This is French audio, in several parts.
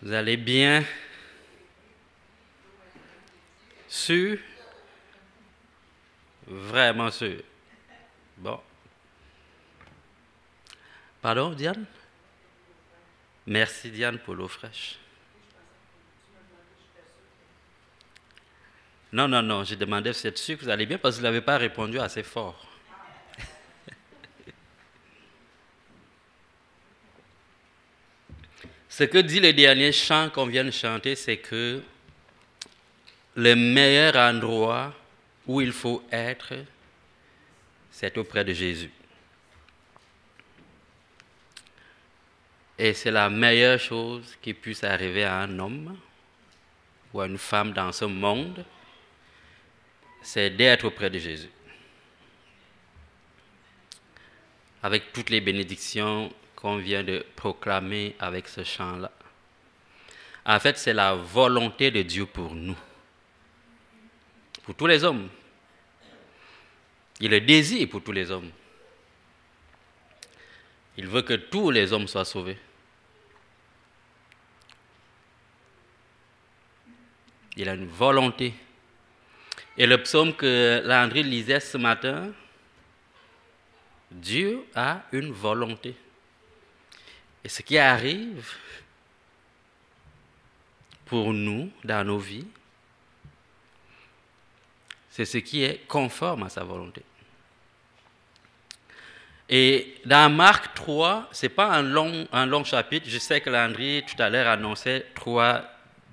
Vous allez bien? Sûr? Vraiment sûr. Bon. Pardon, Diane? Merci, Diane, pour l'eau fraîche. Non, non, non, j'ai demandé si vous êtes sûr vous allez bien parce que vous n'avez pas répondu assez fort. Ce que dit le dernier chant qu'on vient de chanter, c'est que le meilleur endroit où il faut être, c'est auprès de Jésus. Et c'est la meilleure chose qui puisse arriver à un homme ou à une femme dans ce monde, c'est d'être auprès de Jésus. Avec toutes les bénédictions qu'on vient de proclamer avec ce chant-là. En fait, c'est la volonté de Dieu pour nous, pour tous les hommes. Il le désire pour tous les hommes. Il veut que tous les hommes soient sauvés. Il a une volonté. Et le psaume que Landry lisait ce matin, Dieu a une volonté. Et ce qui arrive pour nous dans nos vies, c'est ce qui est conforme à sa volonté. Et dans Marc 3, ce n'est pas un long, un long chapitre. Je sais que Landry, tout à l'heure, annonçait 3,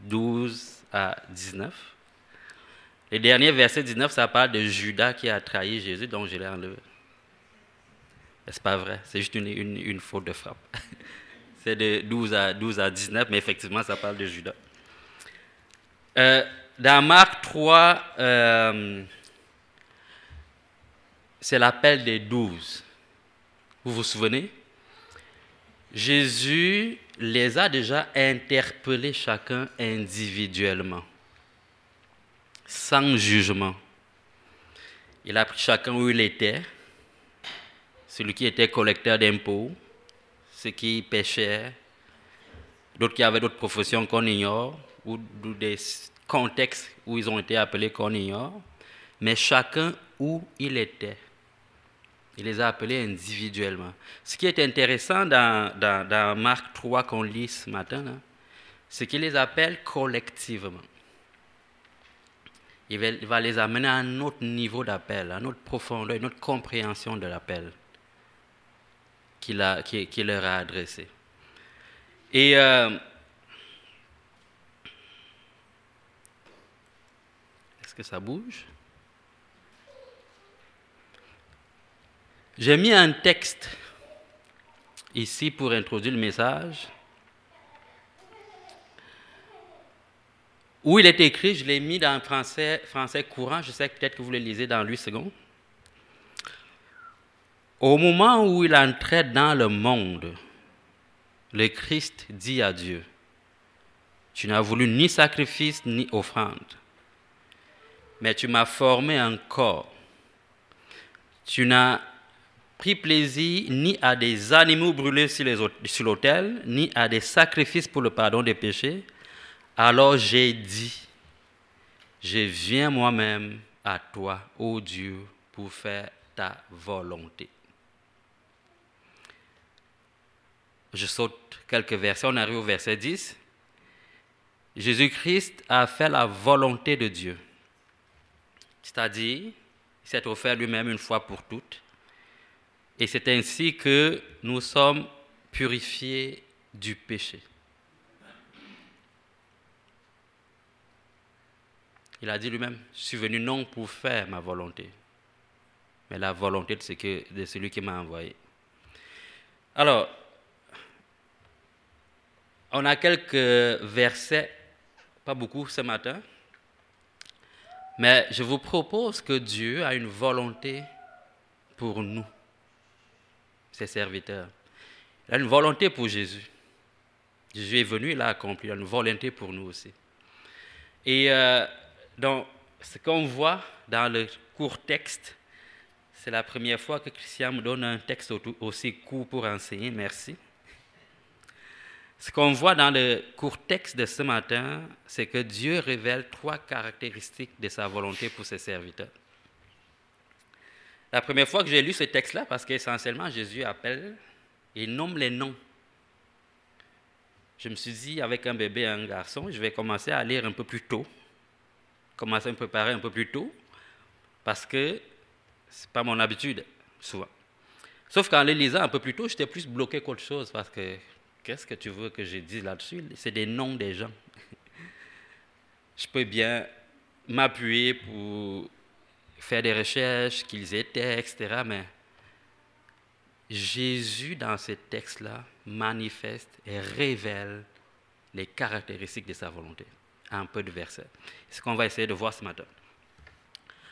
12 à 19. Le dernier verset 19, ça parle de Judas qui a trahi Jésus, donc je l'ai enlevé. C'est pas vrai, c'est juste une, une, faute de frappe. c'est de 12 à, 12 à 19, mais effectivement, ça parle de Judas. Euh, dans Marc 3, euh, c'est l'appel des douze. Vous vous souvenez? Jésus les a déjà interpellés chacun individuellement, sans jugement. Il a pris chacun où il était, celui qui était collecteur d'impôts, ceux qui pêchaient, d'autres qui avaient d'autres professions qu'on ignore, ou des contextes où ils ont été appelés qu'on ignore, mais chacun où il était. Il les a appelés individuellement. Ce qui est intéressant dans, dans, Marc 3 qu'on lit ce matin, c'est qu'il les appelle collectivement. Il va, les amener à un autre niveau d'appel, à une autre profondeur, une autre compréhension de l'appel qu'il leur a adressé. Et euh, est-ce que ça bouge? J'ai mis un texte ici pour introduire le message. Où il est écrit, je l'ai mis dans français, français courant, je sais peut-être que vous le lisez dans 8 secondes. Au moment où il entrait dans le monde, le Christ dit à Dieu, tu n'as voulu ni sacrifice ni offrande, mais tu m'as formé un corps. Tu n'as pris plaisir ni à des animaux brûlés sur l'autel, ni à des sacrifices pour le pardon des péchés. Alors j'ai dit, je viens moi-même à toi, ô Dieu, pour faire ta volonté. Je saute quelques versets, on arrive au verset 10. Jésus-Christ a fait la volonté de Dieu, c'est-à-dire, il s'est offert lui-même une fois pour toutes et c'est ainsi que nous sommes purifiés du péché. Il a dit lui-même, je suis venu non pour faire ma volonté, mais la volonté de, de celui qui m'a envoyé. Alors, on a quelques versets, pas beaucoup ce matin, mais je vous propose que Dieu a une volonté pour nous ses serviteurs. Il a une volonté pour Jésus. Jésus est venu, il a accompli. Il a une volonté pour nous aussi. Et euh, donc, ce qu'on voit dans le court texte, c'est la première fois que Christian me donne un texte aussi court pour enseigner. Merci. Ce qu'on voit dans le court texte de ce matin, c'est que Dieu révèle trois caractéristiques de sa volonté pour ses serviteurs. La première fois que j'ai lu ce texte-là, parce qu'essentiellement Jésus appelle et nomme les noms. Je me suis dit, avec un bébé et un garçon, je vais commencer à lire un peu plus tôt, commencer à me préparer un peu plus tôt, parce que ce n'est pas mon habitude, souvent. Sauf qu'en les lisant un peu plus tôt, j'étais plus bloqué qu'autre chose, parce que qu'est-ce que tu veux que je dise là-dessus? C'est des noms des gens. je peux bien m'appuyer pour faire des recherches, qu'ils étaient, etc. Mais Jésus, dans ces textes-là, manifeste et révèle les caractéristiques de sa volonté. Un peu de versets. C'est ce qu'on va essayer de voir ce matin.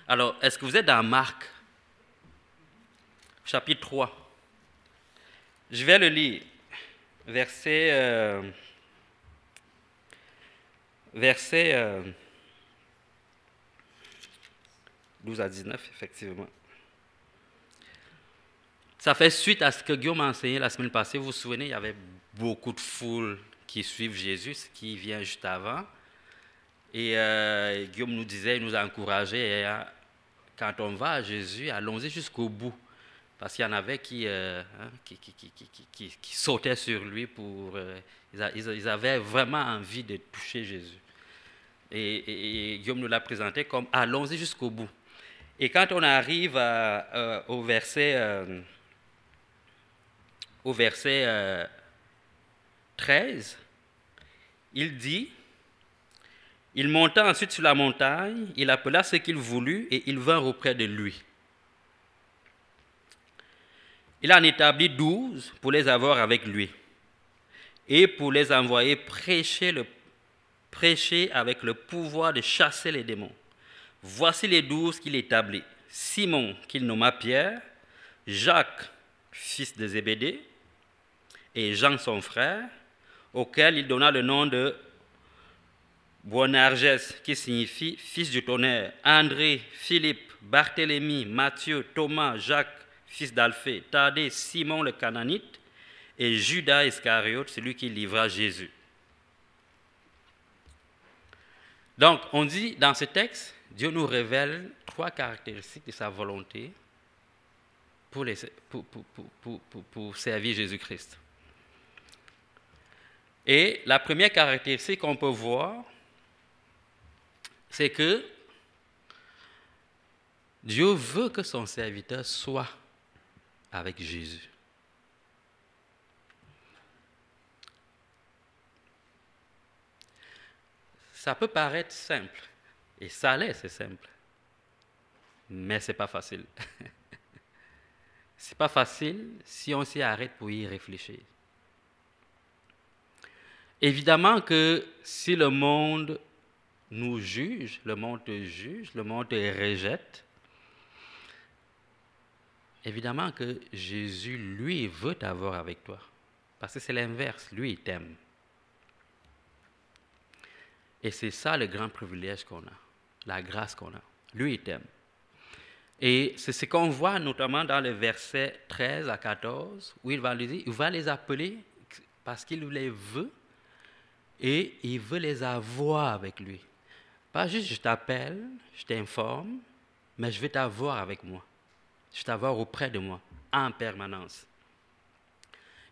Alors, est-ce que vous êtes dans Marc, chapitre 3 Je vais le lire. Verset, euh, verset euh, 12 à 19, effectivement. Ça fait suite à ce que Guillaume a enseigné la semaine passée. Vous vous souvenez, il y avait beaucoup de foules qui suivent Jésus, qui vient juste avant. Et euh, Guillaume nous disait, il nous a encouragé, euh, quand on va à Jésus, allons-y jusqu'au bout. Parce qu'il y en avait qui, euh, hein, qui, sautaient sur lui pour... ils, avaient vraiment envie de toucher Jésus. Et, Guillaume nous l'a présenté comme allons-y jusqu'au bout. Et quand on arrive au verset, euh, au verset 13, euh, il dit, il monta ensuite sur la montagne, il appela ce qu'il voulut et ils vinrent auprès de lui. Il en établit douze pour les avoir avec lui et pour les envoyer prêcher, avec le pouvoir de chasser les démons. Voici les douze qu'il établit. Simon, qu'il nomma Pierre, Jacques, fils de Zébédée, et Jean, son frère, auquel il donna le nom de Boanerges, qui signifie fils du tonnerre, André, Philippe, Barthélemy, Matthieu, Thomas, Jacques, fils d'Alphée, Thaddée, Simon le Cananite, et Judas Iscariote, celui qui livra Jésus. Donc, on dit dans ce texte, Dieu nous révèle trois caractéristiques de sa volonté pour, pour, servir Jésus-Christ. Et la première caractéristique qu'on peut voir, c'est que Dieu veut que son serviteur soit avec Jésus. Ça peut paraître simple, et ça l'est, c'est simple. Mais ce n'est pas facile. ce n'est pas facile si on s'y arrête pour y réfléchir. Évidemment que si le monde nous juge, le monde te juge, le monde te rejette, évidemment que Jésus, lui, veut t'avoir avec toi. Parce que c'est l'inverse, lui, il t'aime. Et c'est ça le grand privilège qu'on a la grâce qu'on a. Lui, il t'aime. Et c'est ce qu'on voit notamment dans le verset 13 à 14, où il va, lui dire, il va les appeler parce qu'il les veut et il veut les avoir avec lui. Pas juste je t'appelle, je t'informe, mais je vais t'avoir avec moi. Je vais t'avoir auprès de moi, en permanence.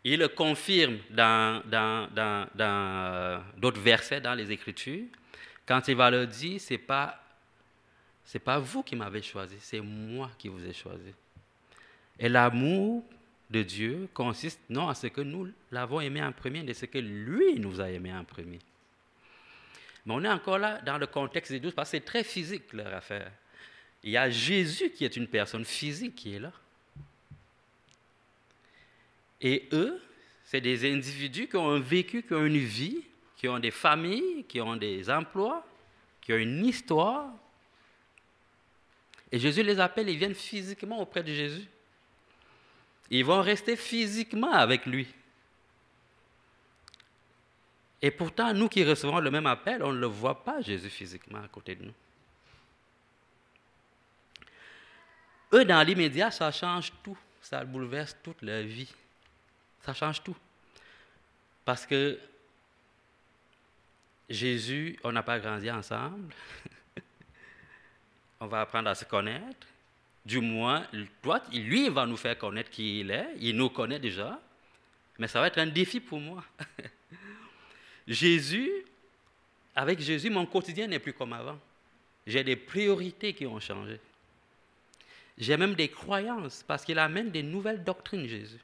Il le confirme dans, dans, dans, dans euh, d'autres versets dans les Écritures, quand il va leur dire, ce n'est pas pas vous qui m'avez choisi, c'est moi qui vous ai choisi. Et l'amour de Dieu consiste non à ce que nous l'avons aimé en premier, mais à ce que lui nous a aimé en premier. Mais on est encore là dans le contexte des douze, parce que c'est très physique leur affaire. Il y a Jésus qui est une personne physique qui est là. Et eux, c'est des individus qui ont un vécu, qui ont une vie, qui ont des familles, qui ont des emplois, qui ont une histoire, et Jésus les appelle, ils viennent physiquement auprès de Jésus. Ils vont rester physiquement avec lui. Et pourtant, nous qui recevons le même appel, on ne le voit pas, Jésus, physiquement à côté de nous. Eux, dans l'immédiat, ça change tout. Ça bouleverse toute leur vie. Ça change tout. Parce que Jésus, on n'a pas grandi ensemble. on va apprendre à se connaître. Du moins, toi, lui, il va nous faire connaître qui il est. Il nous connaît déjà. Mais ça va être un défi pour moi. Jésus, avec Jésus, mon quotidien n'est plus comme avant. J'ai des priorités qui ont changé. J'ai même des croyances parce qu'il amène des nouvelles doctrines, Jésus.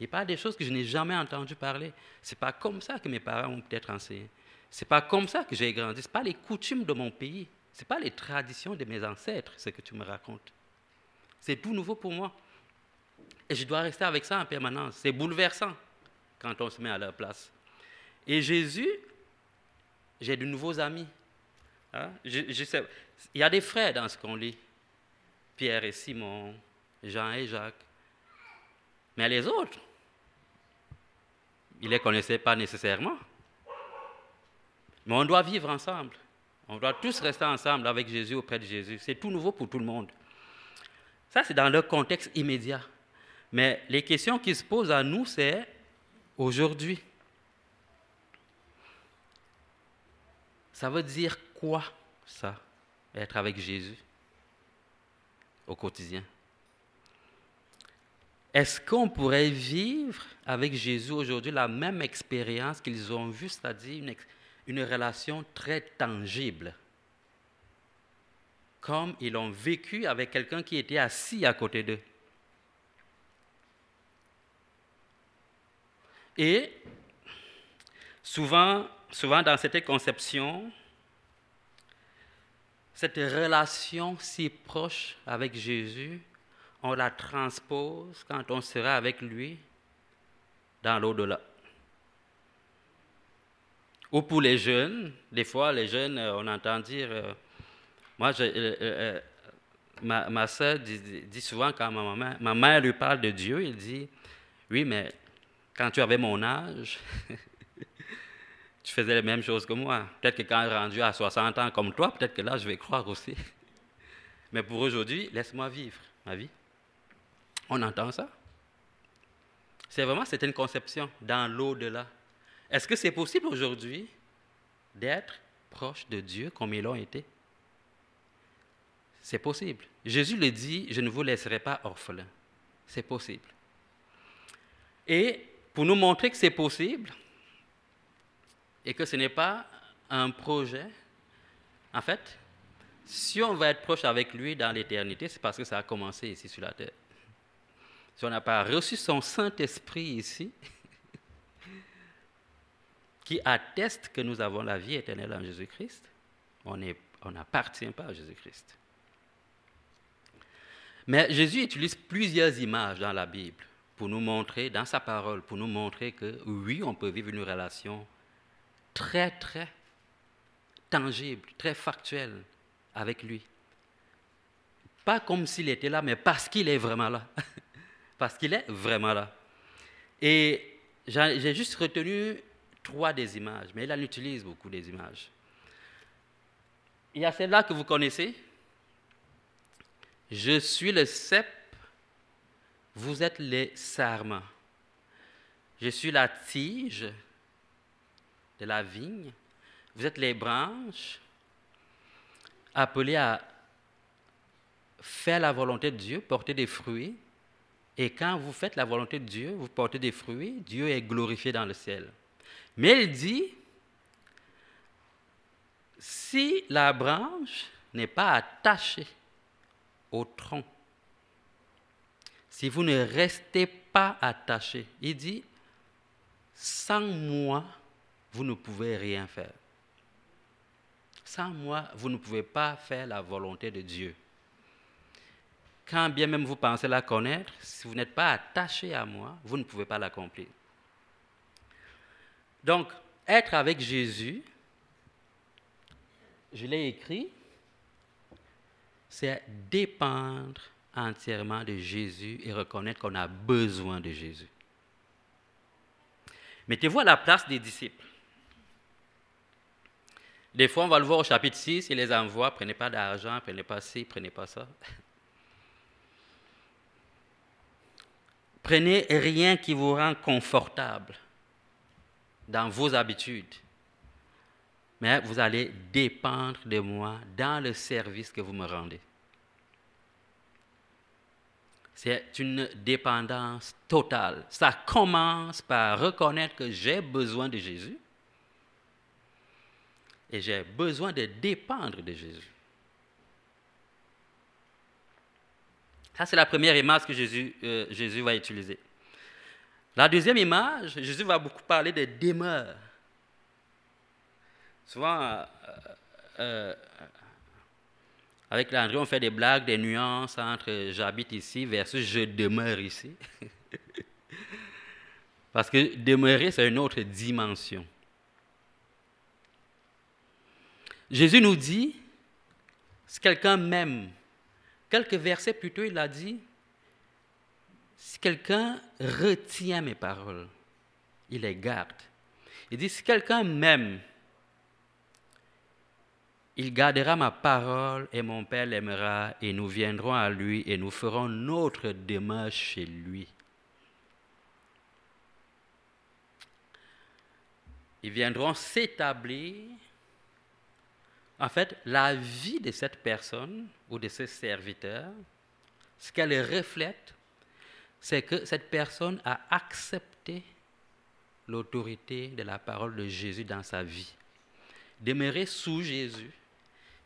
Il parle des choses que je n'ai jamais entendu parler. Ce n'est pas comme ça que mes parents ont peut-être enseigné. Ce n'est pas comme ça que j'ai grandi. Ce n'est pas les coutumes de mon pays. Ce n'est pas les traditions de mes ancêtres, ce que tu me racontes. C'est tout nouveau pour moi. Et je dois rester avec ça en permanence. C'est bouleversant quand on se met à leur place. Et Jésus, j'ai de nouveaux amis. Hein? il y a des frères dans ce qu'on lit. Pierre et Simon, Jean et Jacques. Mais les autres, il ne les connaissait pas nécessairement. Mais on doit vivre ensemble. On doit tous rester ensemble avec Jésus, auprès de Jésus. C'est tout nouveau pour tout le monde. Ça, c'est dans le contexte immédiat. Mais les questions qui se posent à nous, c'est aujourd'hui. Ça veut dire quoi, ça, être avec Jésus? Au quotidien? Est-ce qu'on pourrait vivre avec Jésus aujourd'hui la même expérience qu'ils ont vue, c'est-à-dire une, relation très tangible, comme ils l'ont vécu avec quelqu'un qui était assis à côté d'eux? Et souvent, souvent dans cette conception, cette relation si proche avec Jésus, on la transpose quand on sera avec lui dans l'au-delà. Ou pour les jeunes, des fois, les jeunes, euh, on entend dire, euh, moi, euh, ma, ma soeur dit, souvent quand ma, maman, ma mère lui parle de Dieu, elle dit, oui, mais quand tu avais mon âge, tu faisais les mêmes choses que moi. Peut-être que quand je rendu à 60 ans comme toi, peut-être que là, je vais croire aussi. Mais pour aujourd'hui, laisse-moi vivre ma vie. On entend ça? C'est vraiment, c'est une conception dans l'au-delà. Est-ce que c'est possible aujourd'hui d'être proche de Dieu comme ils l'ont été? C'est possible. Jésus le dit, je ne vous laisserai pas orphelin. C'est possible. Et pour nous montrer que c'est possible et que ce n'est pas un projet, en fait, si on va être proche avec lui dans l'éternité, c'est parce que ça a commencé ici sur la terre. Si on n'a pas reçu son Saint-Esprit ici, qui atteste que nous avons la vie éternelle en Jésus-Christ, on n'appartient pas à Jésus-Christ. Mais Jésus utilise plusieurs images dans la Bible pour nous montrer, dans sa parole, pour nous montrer que oui, on peut vivre une relation très, très tangible, très factuelle avec lui. Pas comme s'il était là, mais parce qu'il est vraiment là. parce qu'il est vraiment là. Et j'ai juste retenu trois des images, mais il en utilise beaucoup des images. Il y a celle-là que vous connaissez. Je suis le cep vous êtes les sarments. Je suis la tige de la vigne. Vous êtes les branches appelées à faire la volonté de Dieu, porter des fruits. Et quand vous faites la volonté de Dieu, vous portez des fruits, Dieu est glorifié dans le ciel. Mais il dit, si la branche n'est pas attachée au tronc, si vous ne restez pas attaché, il dit, sans moi, vous ne pouvez rien faire. Sans moi, vous ne pouvez pas faire la volonté de Dieu. Quand bien même vous pensez la connaître, si vous n'êtes pas attaché à moi, vous ne pouvez pas l'accomplir. Donc, être avec Jésus, je l'ai écrit, c'est dépendre entièrement de Jésus et reconnaître qu'on a besoin de Jésus. Mettez-vous à la place des disciples. Des fois, on va le voir au chapitre 6, il les envoie, prenez pas d'argent, prenez pas ci, prenez pas ça. Prenez rien qui vous rend confortable. dans vos habitudes, mais vous allez dépendre de moi dans le service que vous me rendez. C'est une dépendance totale. Ça commence par reconnaître que j'ai besoin de Jésus et j'ai besoin de dépendre de Jésus. Ça, c'est la première image que Jésus, euh, Jésus va utiliser. La deuxième image, Jésus va beaucoup parler de demeure. Souvent, euh, euh, avec l'André, on fait des blagues, des nuances entre j'habite ici versus je demeure ici. Parce que demeurer, c'est une autre dimension. Jésus nous dit, si quelqu'un m'aime, quelques versets plus tôt, il a dit, si quelqu'un retient mes paroles, il les garde. Il dit, si quelqu'un m'aime, il gardera ma parole et mon Père l'aimera et nous viendrons à lui et nous ferons notre demeure chez lui. Ils viendront s'établir. En fait, la vie de cette personne ou de ce serviteur, ce qu'elle reflète, c'est que cette personne a accepté l'autorité de la parole de Jésus dans sa vie. Demeurer sous Jésus,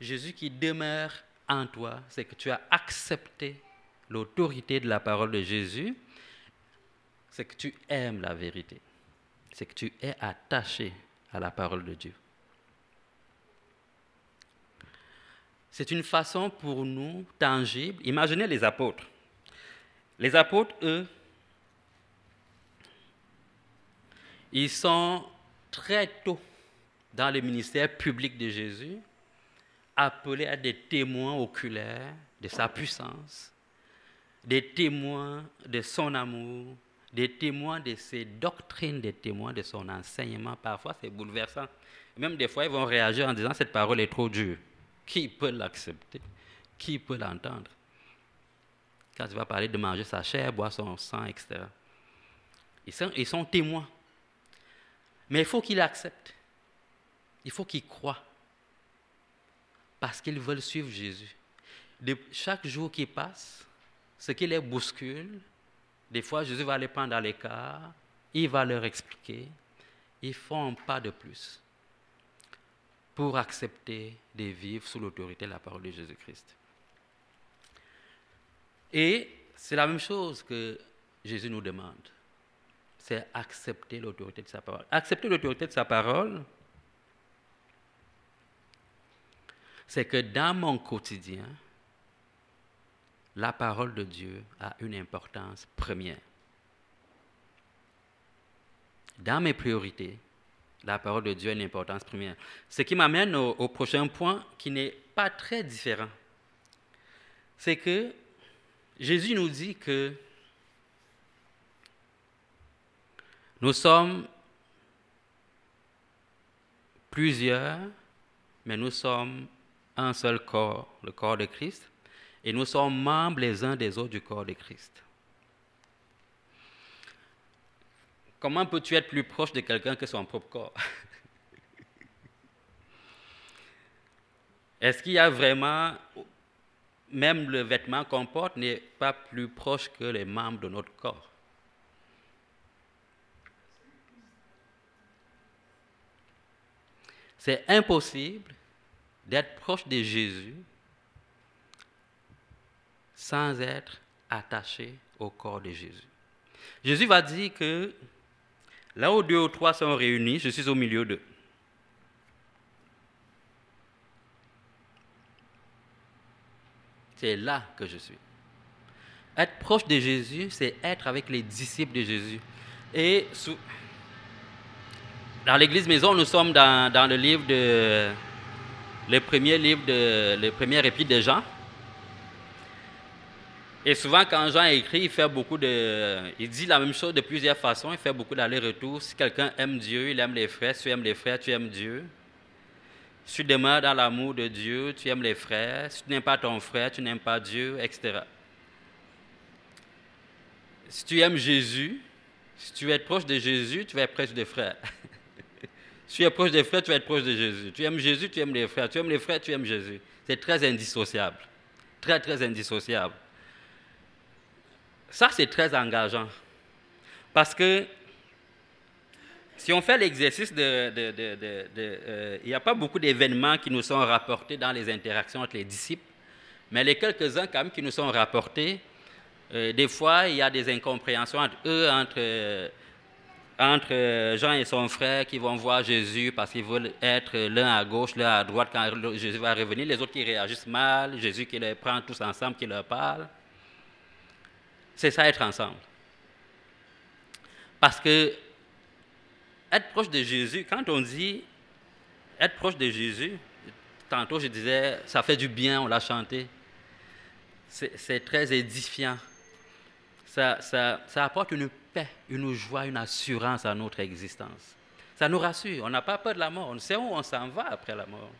Jésus qui demeure en toi, c'est que tu as accepté l'autorité de la parole de Jésus, c'est que tu aimes la vérité, c'est que tu es attaché à la parole de Dieu. C'est une façon pour nous tangible. Imaginez les apôtres. Les apôtres, eux, ils sont très tôt dans le ministère public de Jésus, appelés à des témoins oculaires de sa puissance, des témoins de son amour, des témoins de ses doctrines, des témoins de son enseignement. Parfois, c'est bouleversant. Même des fois, ils vont réagir en disant Cette parole est trop dure. Qui peut l'accepter? Qui peut l'entendre? Quand il va parler de manger sa chair, boire son sang, etc. Ils sont, témoins. Mais il faut qu'ils acceptent. Il faut qu'ils croient. Parce qu'ils veulent suivre Jésus. Chaque jour qui passe, ce qui les bouscule, des fois Jésus va les prendre dans l'écart, il va leur expliquer, ils font un pas de plus pour accepter de vivre sous l'autorité de la parole de Jésus-Christ. Et c'est la même chose que Jésus nous demande. C'est accepter l'autorité de sa parole. Accepter l'autorité de sa parole, c'est que dans mon quotidien, la parole de Dieu a une importance première. Dans mes priorités, la parole de Dieu a une importance première. Ce qui m'amène au, au prochain point qui n'est pas très différent. C'est que Jésus nous dit que nous sommes plusieurs, mais nous sommes un seul corps, le corps de Christ, et nous sommes membres les uns des autres du corps de Christ. Comment peux-tu être plus proche de quelqu'un que son propre corps? Est-ce qu'il y a vraiment même le vêtement qu'on porte n'est pas plus proche que les membres de notre corps? C'est impossible d'être proche de Jésus sans être attaché au corps de Jésus. Jésus va dire que là où deux ou trois sont réunis, je suis au milieu d'eux. c'est là que je suis. Être proche de Jésus, c'est être avec les disciples de Jésus. Et dans l'église maison, nous sommes dans, le livre de le premier livre de le premier épître de Jean. Et souvent, quand Jean écrit, il fait beaucoup de. Il dit la même chose de plusieurs façons. Il fait beaucoup d'aller-retour. Si quelqu'un aime Dieu, il aime les frères. Si tu aimes les frères, tu aimes Dieu. Si tu demeures dans l'amour de Dieu, tu aimes les frères. Si tu n'aimes pas ton frère, tu n'aimes pas Dieu, etc. Si tu aimes Jésus, si tu être proche de Jésus, tu vas être proche des frères. tu es proche des frères, tu vas être proche de Jésus. Tu aimes Jésus, tu aimes les frères. Tu aimes les frères, tu aimes Jésus. C'est très indissociable. Très, très indissociable. Ça, c'est très engageant. Parce que si on fait l'exercice de... Euh, il n'y a pas beaucoup d'événements qui nous sont rapportés dans les interactions entre les disciples, mais les quelques-uns quand même qui nous sont rapportés, euh, des fois, il y a des incompréhensions entre eux, entre, euh, entre Jean et son frère qui vont voir Jésus parce qu'ils veulent être l'un à gauche, l'un à droite quand Jésus va revenir, les autres qui réagissent mal, Jésus qui les prend tous ensemble, qui leur parle. C'est ça être ensemble. Parce que être proche de Jésus, quand on dit être proche de Jésus, tantôt je disais, ça fait du bien, on l'a chanté. C'est très édifiant. Ça, ça, apporte une paix, une joie, une assurance à notre existence. Ça nous rassure. On n'a pas peur de la mort. On sait où on s'en va après la mort.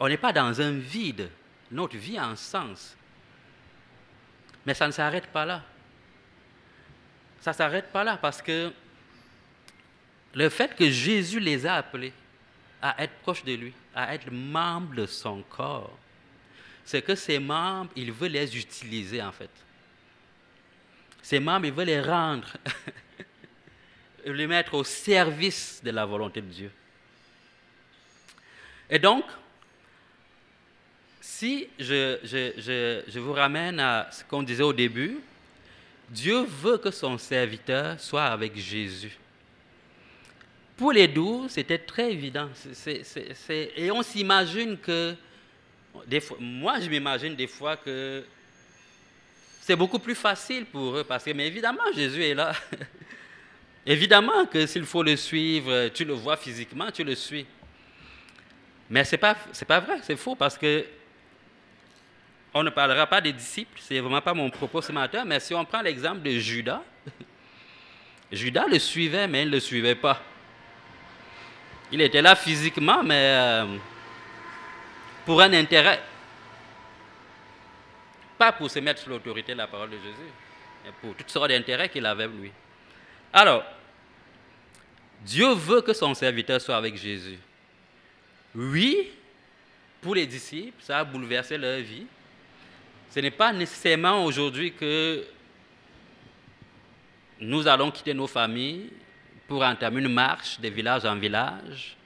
On n'est pas dans un vide. Notre vie a un sens. Mais ça ne s'arrête pas là. Ça ne s'arrête pas là parce que le fait que Jésus les a appelés à être proches de lui, à être membres de son corps, c'est que ces membres, il veut les utiliser en fait. Ces membres, il veut les rendre, les mettre au service de la volonté de Dieu. Et donc, si je, je, vous ramène à ce qu'on disait au début, Dieu veut que son serviteur soit avec Jésus. Pour les douze, c'était très évident. et on s'imagine que, des fois, moi je m'imagine des fois que c'est beaucoup plus facile pour eux, parce que, mais évidemment, Jésus est là. évidemment que s'il faut le suivre, tu le vois physiquement, tu le suis. Mais ce n'est pas, pas vrai, c'est faux, parce que on ne parlera pas des disciples, c'est vraiment pas mon propos ce matin, mais si on prend l'exemple de Judas, Judas le suivait, mais il ne le suivait pas. Il était là physiquement, mais euh, pour un intérêt. Pas pour se mettre sous l'autorité de la parole de Jésus, mais pour toutes sortes d'intérêts qu'il avait lui. Alors, Dieu veut que son serviteur soit avec Jésus. Oui, pour les disciples, ça a bouleversé leur vie. Ce n'est pas nécessairement aujourd'hui que nous allons quitter nos familles pour entamer une marche de village en village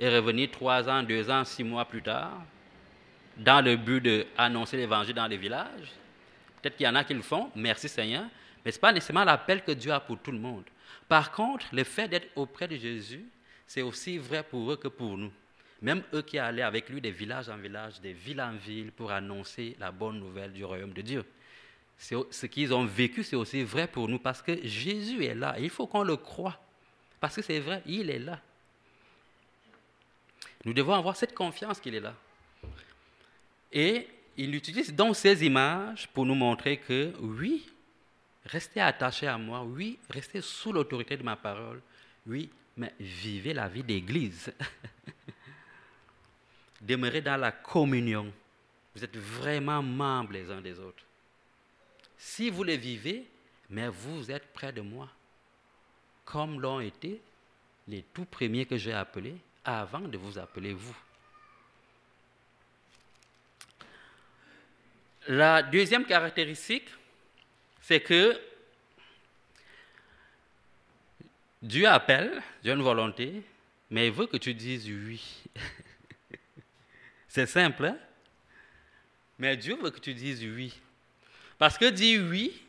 et revenir trois ans, deux ans, six mois plus tard, dans le but d'annoncer l'évangile dans les villages. Peut-être qu'il y en a qui le font, merci Seigneur, mais ce n'est pas nécessairement l'appel que Dieu a pour tout le monde. Par contre, le fait d'être auprès de Jésus, c'est aussi vrai pour eux que pour nous. Même eux qui allaient avec lui de village en village, de ville en ville, pour annoncer la bonne nouvelle du royaume de Dieu ce qu'ils ont vécu, c'est aussi vrai pour nous parce que Jésus est là. Il faut qu'on le croie. Parce que c'est vrai, il est là. Nous devons avoir cette confiance qu'il est là. Et il utilise donc ces images pour nous montrer que oui, restez attachés à moi, oui, restez sous l'autorité de ma parole, oui, mais vivez la vie d'église. Demeurez dans la communion. Vous êtes vraiment membres les uns des autres. Si vous le vivez, mais vous êtes près de moi, comme l'ont été les tout premiers que j'ai appelés avant de vous appeler vous. La deuxième caractéristique, c'est que Dieu appelle, Dieu a une volonté, mais il veut que tu dises oui. c'est simple, hein? Mais Dieu veut que tu dises oui. Parce que dire oui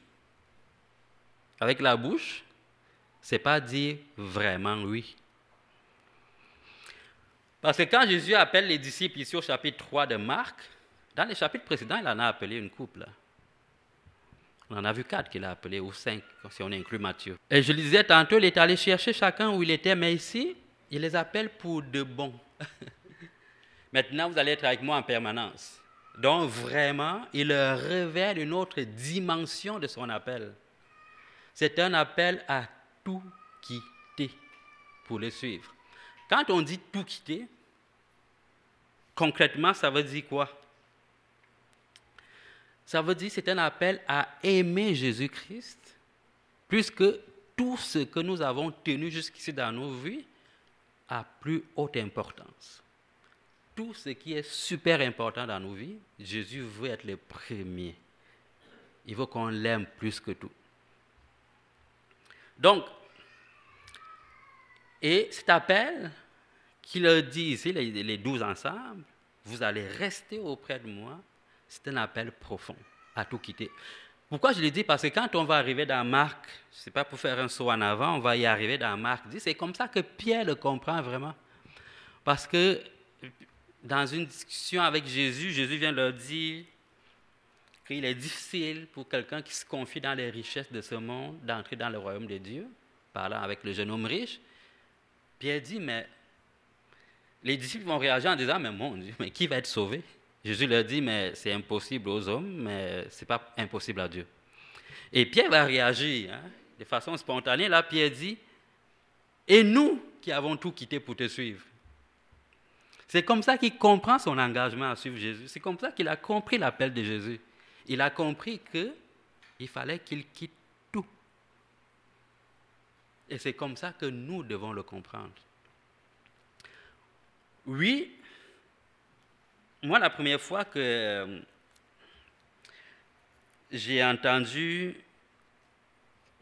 avec la bouche, c'est pas dire vraiment oui. Parce que quand Jésus appelle les disciples ici au chapitre 3 de Marc, dans les chapitres précédents, il en a appelé une couple. On en a vu quatre qu'il a appelé, ou cinq, si on inclut Matthieu. Et je disais tantôt, il est allé chercher chacun où il était, mais ici, il les appelle pour de bon. Maintenant, vous allez être avec moi en permanence. Donc vraiment, il révèle une autre dimension de son appel. C'est un appel à tout quitter pour le suivre. Quand on dit tout quitter, concrètement, ça veut dire quoi? Ça veut dire c'est un appel à aimer Jésus-Christ plus que tout ce que nous avons tenu jusqu'ici dans nos vies a plus haute importance. Tout ce qui est super important dans nos vies, Jésus veut être le premier. Il veut qu'on l'aime plus que tout. Donc, et cet appel qu'il dit ici, les douze ensemble, vous allez rester auprès de moi, c'est un appel profond à tout quitter. Pourquoi je le dis? Parce que quand on va arriver dans Marc, ce n'est pas pour faire un saut en avant, on va y arriver dans Marc C'est comme ça que Pierre le comprend vraiment. Parce que dans une discussion avec Jésus, Jésus vient leur dire qu'il est difficile pour quelqu'un qui se confie dans les richesses de ce monde d'entrer dans le royaume de Dieu, parlant avec le jeune homme riche. Pierre dit, mais les disciples vont réagir en disant, mais mon Dieu, mais qui va être sauvé? Jésus leur dit, mais c'est impossible aux hommes, mais ce n'est pas impossible à Dieu. Et Pierre va réagir hein, de façon spontanée. Là, Pierre dit, et nous qui avons tout quitté pour te suivre? C'est comme ça qu'il comprend son engagement à suivre Jésus. C'est comme ça qu'il a compris l'appel de Jésus. Il a compris qu'il fallait qu'il quitte tout. Et c'est comme ça que nous devons le comprendre. Oui, moi, la première fois que euh, j'ai entendu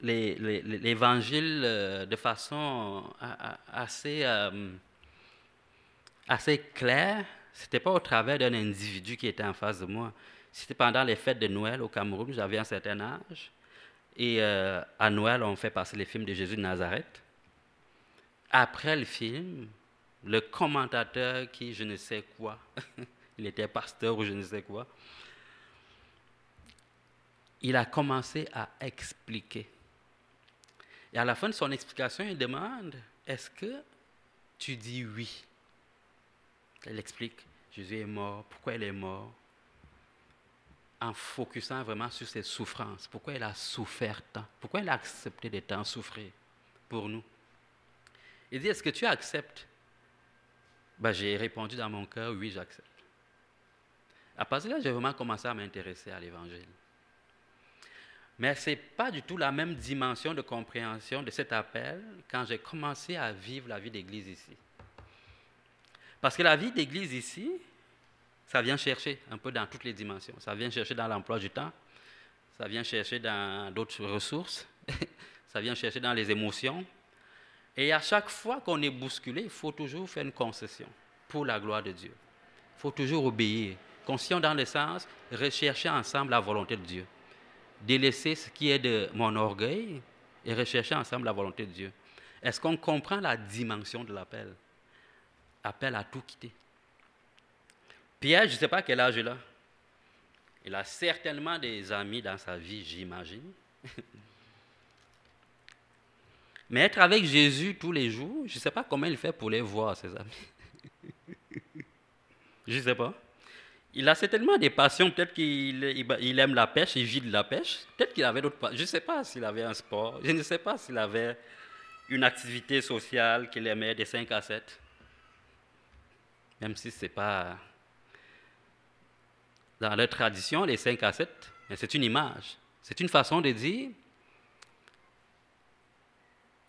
l'évangile euh, de façon assez, euh, assez claire, ce n'était pas au travers d'un individu qui était en face de moi. C'était pendant les fêtes de Noël au Cameroun, j'avais un certain âge. Et à Noël, on fait passer les films de Jésus de Nazareth. Après le film, le commentateur qui, je ne sais quoi, il était pasteur ou je ne sais quoi. Il a commencé à expliquer. Et à la fin de son explication, il demande, est-ce que tu dis oui? Il explique, Jésus est mort, pourquoi il est mort? En focusant vraiment sur ses souffrances, pourquoi il a souffert tant, pourquoi il a accepté de tant souffrir pour nous? Il dit, est-ce que tu acceptes? Ben, J'ai répondu dans mon cœur, oui, j'accepte. À partir de là, j'ai vraiment commencé à m'intéresser à l'Évangile. Mais ce n'est pas du tout la même dimension de compréhension de cet appel quand j'ai commencé à vivre la vie d'Église ici. Parce que la vie d'Église ici, ça vient chercher un peu dans toutes les dimensions. Ça vient chercher dans l'emploi du temps, ça vient chercher dans d'autres ressources, ça vient chercher dans les émotions. Et à chaque fois qu'on est bousculé, il faut toujours faire une concession pour la gloire de Dieu. Il faut toujours obéir conscient dans le sens, rechercher ensemble la volonté de Dieu. Délaisser ce qui est de mon orgueil et rechercher ensemble la volonté de Dieu. Est-ce qu'on comprend la dimension de l'appel? Appel à tout quitter. Pierre, je ne sais pas quel âge il a. Il a certainement des amis dans sa vie, j'imagine. Mais être avec Jésus tous les jours, je ne sais pas comment il fait pour les voir, ses amis. je ne sais pas. Il a certainement des passions. Peut-être qu'il aime la pêche, il vit de la pêche. Peut-être qu'il avait d'autres passions. Je ne sais pas s'il avait un sport. Je ne sais pas s'il avait une activité sociale qu'il aimait des 5 à 7. Même si ce n'est pas dans leur tradition, les 5 à 7, mais c'est une image. C'est une façon de dire.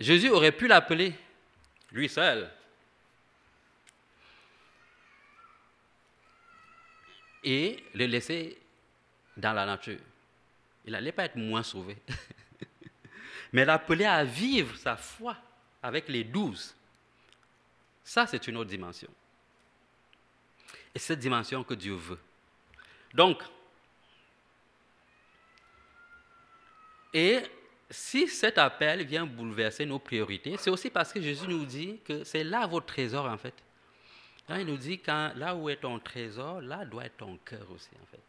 Jésus aurait pu l'appeler, lui seul, et le laisser dans la nature. Il n'allait pas être moins sauvé. Mais l'appeler à vivre sa foi avec les douze, ça c'est une autre dimension. Et cette dimension que Dieu veut. Donc, et si cet appel vient bouleverser nos priorités, c'est aussi parce que Jésus nous dit que c'est là votre trésor en fait. Là, il nous dit, quand, là où est ton trésor, là doit être ton cœur aussi, en fait.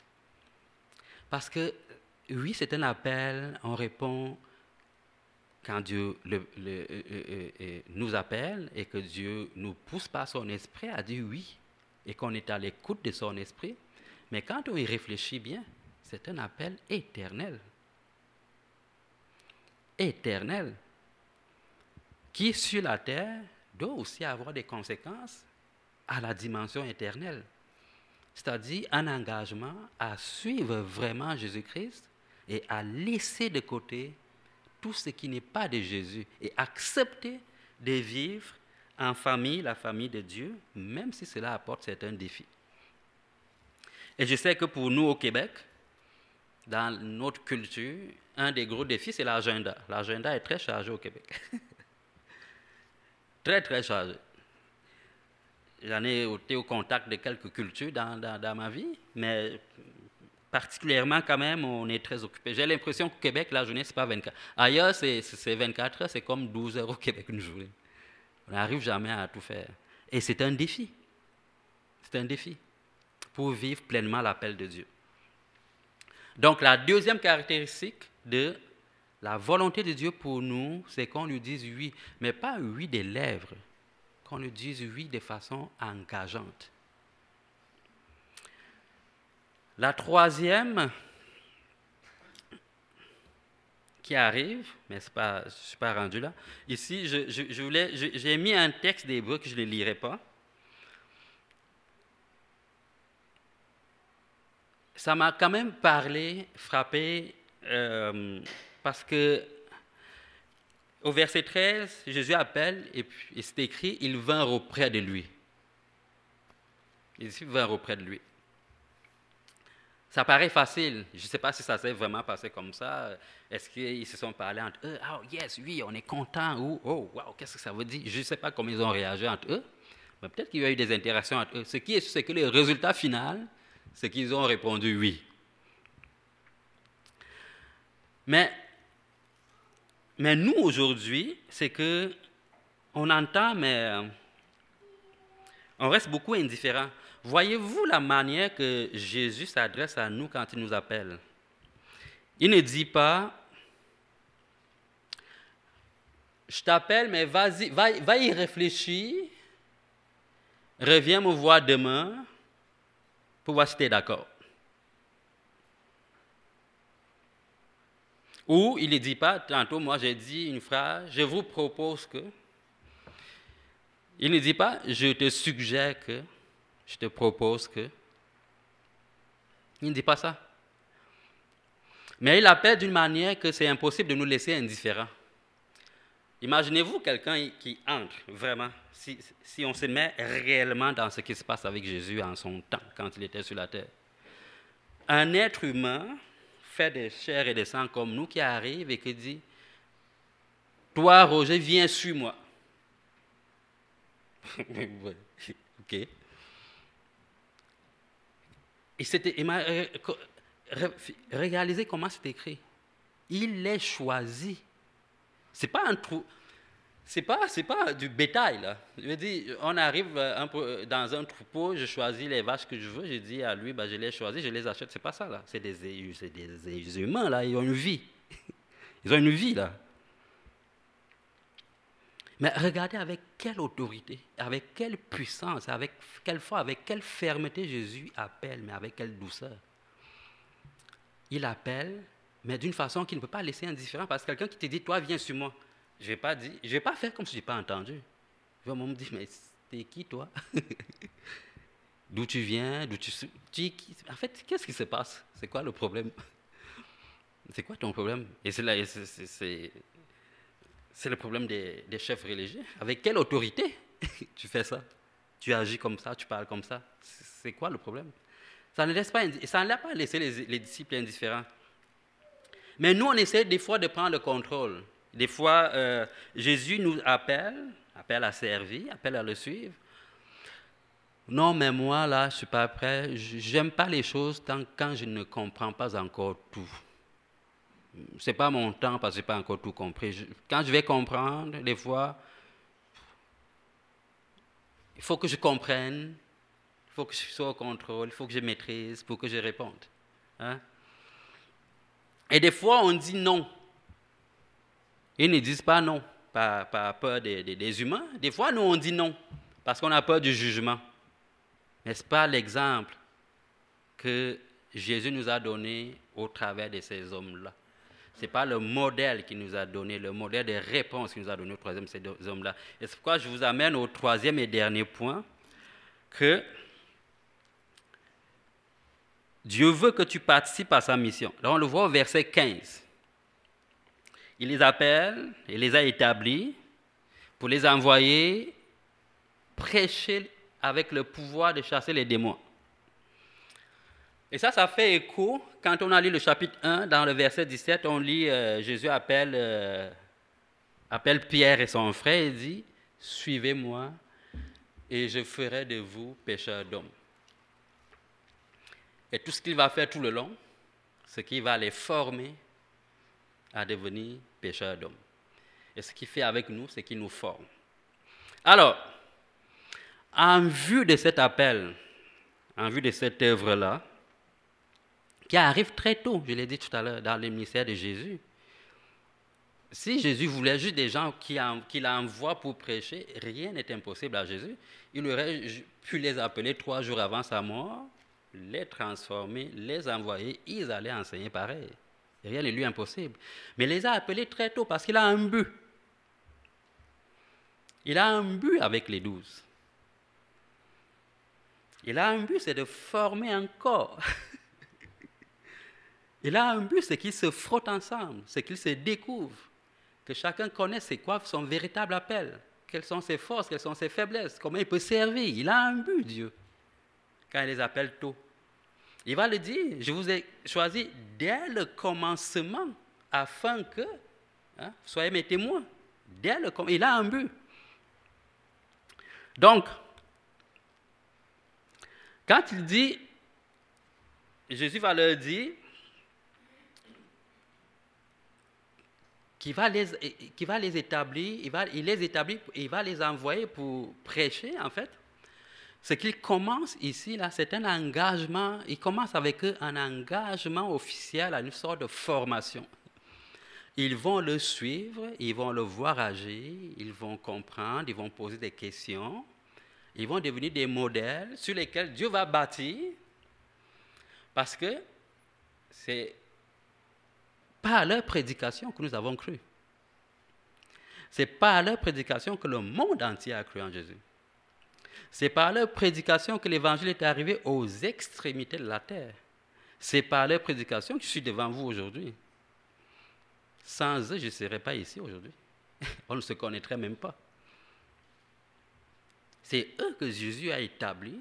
Parce que, oui, c'est un appel, on répond quand Dieu euh, euh, euh, nous appelle et que Dieu nous pousse par son esprit à dire oui et qu'on est à l'écoute de son esprit. Mais quand on y réfléchit bien, c'est un appel éternel. Éternel. Qui sur la terre doit aussi avoir des conséquences à la dimension éternelle. C'est-à-dire un engagement à suivre vraiment Jésus-Christ et à laisser de côté tout ce qui n'est pas de Jésus et accepter de vivre en famille, la famille de Dieu, même si cela apporte certains défis. Et je sais que pour nous au Québec, dans notre culture, un des gros défis, c'est l'agenda. L'agenda est très chargé au Québec. très, très chargé. J'en ai été au contact de quelques cultures dans, ma vie, mais particulièrement quand même, on est très occupé. J'ai l'impression qu'au Québec, la journée, ce n'est pas 24. Ailleurs, c'est 24 heures, c'est comme 12 heures au Québec une journée. On n'arrive jamais à tout faire. Et c'est un défi. C'est un défi pour vivre pleinement l'appel de Dieu. Donc la deuxième caractéristique de la volonté de Dieu pour nous, c'est qu'on lui dise oui, mais pas oui des lèvres, qu'on lui dise oui de façon engageante. La troisième qui arrive, mais pas, je ne suis pas rendu là. Ici, j'ai mis un texte d'Hébreu que je ne lirai pas. ça m'a quand même parlé, frappé, euh, parce que au verset 13, Jésus appelle et, c'est écrit, il vint auprès de lui. Il vint auprès de lui. Ça paraît facile. Je ne sais pas si ça s'est vraiment passé comme ça. Est-ce qu'ils se sont parlé entre eux? Oh, yes, oui, on est content. Ou, oh, wow, qu'est-ce que ça veut dire? Je ne sais pas comment ils ont réagi entre eux. Peut-être qu'il y a eu des interactions entre eux. Ce qui est c'est que le résultat final, c'est qu'ils ont répondu oui. Mais, mais nous, aujourd'hui, c'est que on entend, mais on reste beaucoup indifférent. Voyez-vous la manière que Jésus s'adresse à nous quand il nous appelle? Il ne dit pas, je t'appelle, mais vas-y, va, va y réfléchir, reviens me voir demain, pour voir si tu es d'accord. Ou il ne dit pas, tantôt moi j'ai dit une phrase, je vous propose que. Il ne dit pas, je te suggère que, je te propose que. Il ne dit pas ça. Mais il appelle d'une manière que c'est impossible de nous laisser indifférents. Imaginez-vous quelqu'un qui entre vraiment, si, on se met réellement dans ce qui se passe avec Jésus en son temps, quand il était sur la terre. Un être humain fait de chair et de sang comme nous qui arrive et qui dit, toi Roger, viens sur moi. ok. Et c'était, euh, réalisez comment c'est écrit. Il est choisi c'est pas un trou. C'est pas, c'est pas du bétail, là. Je veux dire, on arrive euh, euh, dans un troupeau, je choisis les vaches que je veux, je dis à lui, bah, je les choisis, je les achète. C'est pas ça, là. C'est des, des humains, là. Ils ont une vie. Ils ont une vie, là. Mais regardez avec quelle autorité, avec quelle puissance, avec quelle foi, avec quelle fermeté Jésus appelle, mais avec quelle douceur. Il appelle mais d'une façon qui ne peut pas laisser indifférent. Parce que quelqu'un qui te dit, toi, viens sur moi, je ne vais pas dire, vais pas faire comme si je n'ai pas entendu. Je vais me dire, mais t'es qui, toi? D'où tu viens? D'où tu, tu En fait, qu'est-ce qui se passe? C'est quoi le problème? C'est quoi ton problème? Et c'est là, c'est, c'est le problème des, chefs religieux. Avec quelle autorité tu fais ça? Tu agis comme ça, tu parles comme ça. C'est quoi le problème? Ça ne laisse pas, ça ne laisse pas laisser les, les disciples indifférents. Mais nous, on essaie des fois de prendre le contrôle. Des fois, euh, Jésus nous appelle, appelle à servir, appelle à le suivre. Non, mais moi, là, je ne suis pas prêt. J'aime pas les choses tant quand je ne comprends pas encore tout. Ce n'est pas mon temps parce que je n'ai pas encore tout compris. quand je vais comprendre, des fois, il faut que je comprenne, il faut que je sois au contrôle, il faut que je maîtrise pour que je réponde. Hein? Et des fois, on dit non. Ils ne disent pas non par, peur des, humains. Des fois, nous, on dit non parce qu'on a peur du jugement. N'est-ce pas l'exemple que Jésus nous a donné au travers de ces hommes-là? Ce n'est pas le modèle qu'il nous a donné, le modèle de réponse qu'il nous a donné au troisième ces hommes-là. Et c'est pourquoi je vous amène au troisième et dernier point, que Dieu veut que tu participes à sa mission. Là, on le voit au verset 15. il les appelle, il les a établis pour les envoyer prêcher avec le pouvoir de chasser les démons. Et ça, ça fait écho quand on a lu le chapitre 1, dans le verset 17, on lit euh, Jésus appelle, euh, appelle Pierre et son frère et dit Suivez-moi et je ferai de vous pécheurs d'hommes. Et tout ce qu'il va faire tout le long, c'est qu'il va les former à devenir pécheurs d'hommes. Et ce qu'il fait avec nous, c'est qu'il nous forme. Alors, en vue de cet appel, en vue de cette œuvre-là, qui arrive très tôt, je l'ai dit tout à l'heure, dans le ministère de Jésus. Si Jésus voulait juste des gens qu'il envoie pour prêcher, rien n'est impossible à Jésus. Il aurait pu les appeler trois jours avant sa mort, les transformer, les envoyer, ils allaient enseigner pareil. Rien n'est lui impossible. Mais il les a appelés très tôt parce qu'il a un but. Il a un but avec les douze. Il a un but, c'est de former un corps. Il a un but, c'est qu'ils se frottent ensemble, c'est qu'ils se découvrent, que chacun connaisse quoi son véritable appel, quelles sont ses forces, quelles sont ses faiblesses, comment il peut servir. Il a un but, Dieu, quand il les appelle tôt. Il va le dire, je vous ai choisi dès le commencement afin que hein, soyez mes témoins. Dès le il a un but. Donc, quand il dit, Jésus va leur dire, qui va les, qui va les établir, il, va, il les établit, il va les envoyer pour prêcher, en fait. Ce qu'il commence ici, là, c'est un engagement, il commence avec eux un engagement officiel une sorte de formation. Ils vont le suivre, ils vont le voir agir, ils vont comprendre, ils vont poser des questions, ils vont devenir des modèles sur lesquels Dieu va bâtir, parce que c'est pas à leur prédication que nous avons cru. C'est pas à leur prédication que le monde entier a cru en Jésus. C'est par leur prédication que l'évangile est arrivé aux extrémités de la terre. C'est par leur prédication que je suis devant vous aujourd'hui. Sans eux, je ne serais pas ici aujourd'hui. On ne se connaîtrait même pas. C'est eux que Jésus a établi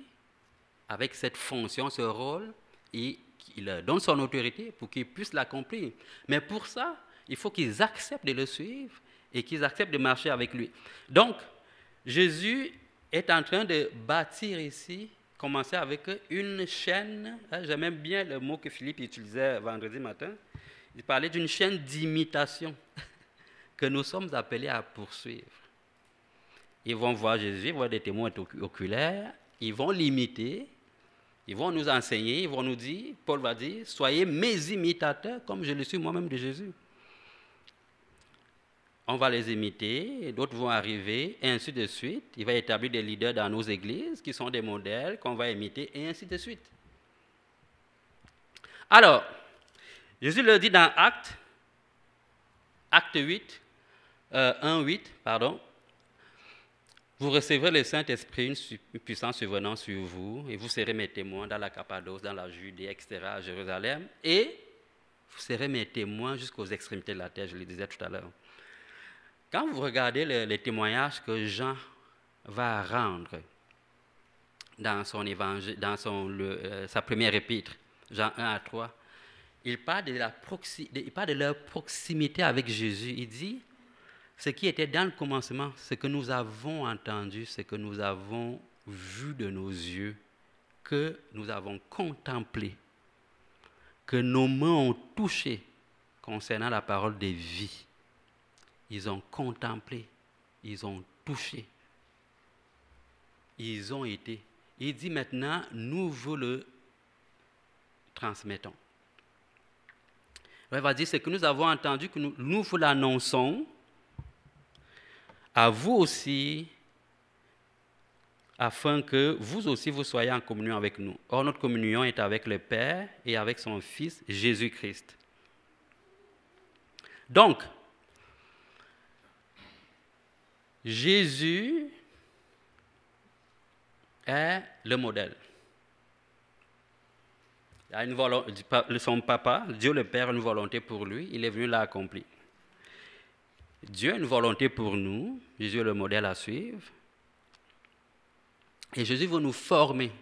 avec cette fonction, ce rôle, et il leur donne son autorité pour qu'ils puissent l'accomplir. Mais pour ça, il faut qu'ils acceptent de le suivre et qu'ils acceptent de marcher avec lui. Donc, Jésus est en train de bâtir ici, commencer avec une chaîne, hein, j'aime bien le mot que Philippe utilisait vendredi matin, il parlait d'une chaîne d'imitation que nous sommes appelés à poursuivre. Ils vont voir Jésus, vont des témoins oculaires, ils vont l'imiter, ils vont nous enseigner, ils vont nous dire, Paul va dire, soyez mes imitateurs comme je le suis moi-même de Jésus. On va les imiter, d'autres vont arriver, et ainsi de suite. Il va établir des leaders dans nos églises qui sont des modèles qu'on va imiter, et ainsi de suite. Alors, Jésus le dit dans Acte, Acte 8, 1, 8, pardon, vous recevrez le Saint-Esprit, une puissance survenant sur vous, et vous serez mes témoins dans la Cappadoce, dans la Judée, etc., à Jérusalem, et vous serez mes témoins jusqu'aux extrémités de la terre, je le disais tout à l'heure. Quand vous regardez les témoignages que Jean va rendre dans son évangile, dans son, euh, sa première épître, Jean 1 à 3, il parle, de la il parle de leur proximité avec Jésus. Il dit ce qui était dans le commencement, ce que nous avons entendu, ce que nous avons vu de nos yeux, que nous avons contemplé, que nos mains ont touché concernant la parole de vie. Ils ont contemplé, ils ont touché, ils ont été. Il dit maintenant, nous vous le transmettons. Il va dire ce que nous avons entendu, que nous vous l'annonçons à vous aussi, afin que vous aussi vous soyez en communion avec nous. Or, notre communion est avec le Père et avec son Fils Jésus-Christ. Donc, Jésus est le modèle. Il a une volonté, son papa, Dieu le Père, a une volonté pour lui, il est venu l'accomplir. Dieu a une volonté pour nous. Jésus est le modèle à suivre. Et Jésus veut nous former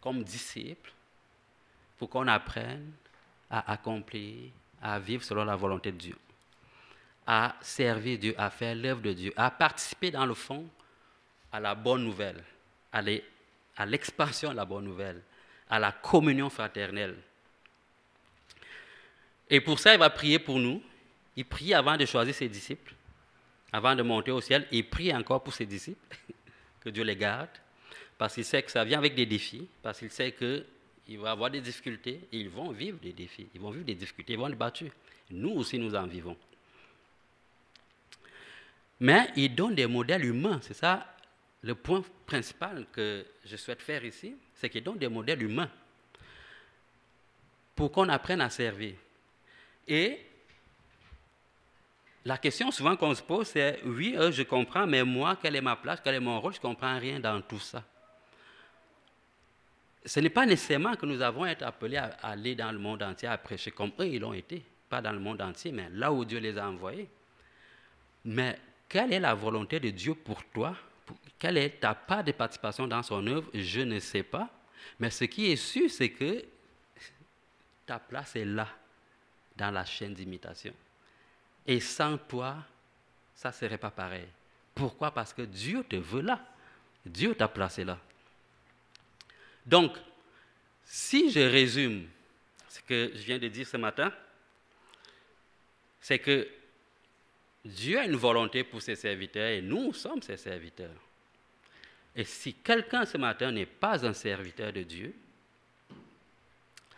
comme disciples pour qu'on apprenne à accomplir, à vivre selon la volonté de Dieu, à servir Dieu, à faire l'œuvre de Dieu, à participer dans le fond à la bonne nouvelle, à l'expansion de la bonne nouvelle, à la communion fraternelle. Et pour ça, il va prier pour nous. Il prie avant de choisir ses disciples, avant de monter au ciel. Il prie encore pour ses disciples, que Dieu les garde, parce qu'il sait que ça vient avec des défis, parce qu'il sait qu'il va avoir des difficultés, ils vont vivre des défis, ils vont vivre des difficultés, ils vont être battus. Nous aussi, nous en vivons. Mais il donne des modèles humains, c'est ça le point principal que je souhaite faire ici, c'est qu'il donne des modèles humains pour qu'on apprenne à servir. Et la question souvent qu'on se pose, c'est oui, je comprends, mais moi, quelle est ma place, quel est mon rôle? Je ne comprends rien dans tout ça. Ce n'est pas nécessairement que nous avons été appelés à aller dans le monde entier à prêcher comme eux, ils l'ont été. Pas dans le monde entier, mais là où Dieu les a envoyés. Mais quelle est la volonté de Dieu pour toi? Quelle est ta part de participation dans son œuvre? Je ne sais pas. Mais ce qui est sûr, c'est que ta place est là, dans la chaîne d'imitation. Et sans toi, ça ne serait pas pareil. Pourquoi? Parce que Dieu te veut là. Dieu t'a placé là. Donc, si je résume ce que je viens de dire ce matin, c'est que Dieu a une volonté pour ses serviteurs et nous sommes ses serviteurs. Et si quelqu'un ce matin n'est pas un serviteur de Dieu,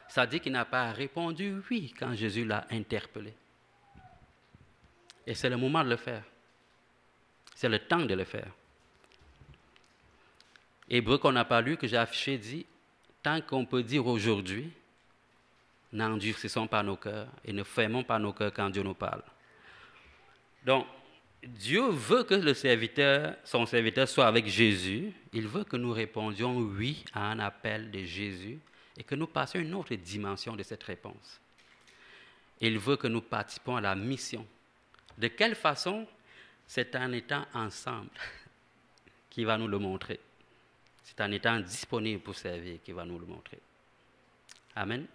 ça dit qu'il n'a pas répondu oui quand Jésus l'a interpellé. Et c'est le moment de le faire. C'est le temps de le faire. Hébreu qu'on n'a pas lu, que j'ai affiché, dit, tant qu'on peut dire aujourd'hui, n'endurcissons pas nos cœurs et ne fermons pas nos cœurs quand Dieu nous parle. Donc, Dieu veut que le serviteur, son serviteur soit avec Jésus. Il veut que nous répondions oui à un appel de Jésus et que nous passions une autre dimension de cette réponse. Il veut que nous participons à la mission. De quelle façon C'est en étant ensemble qui va nous le montrer? C'est en étant disponible pour servir qui va nous le montrer. Amen.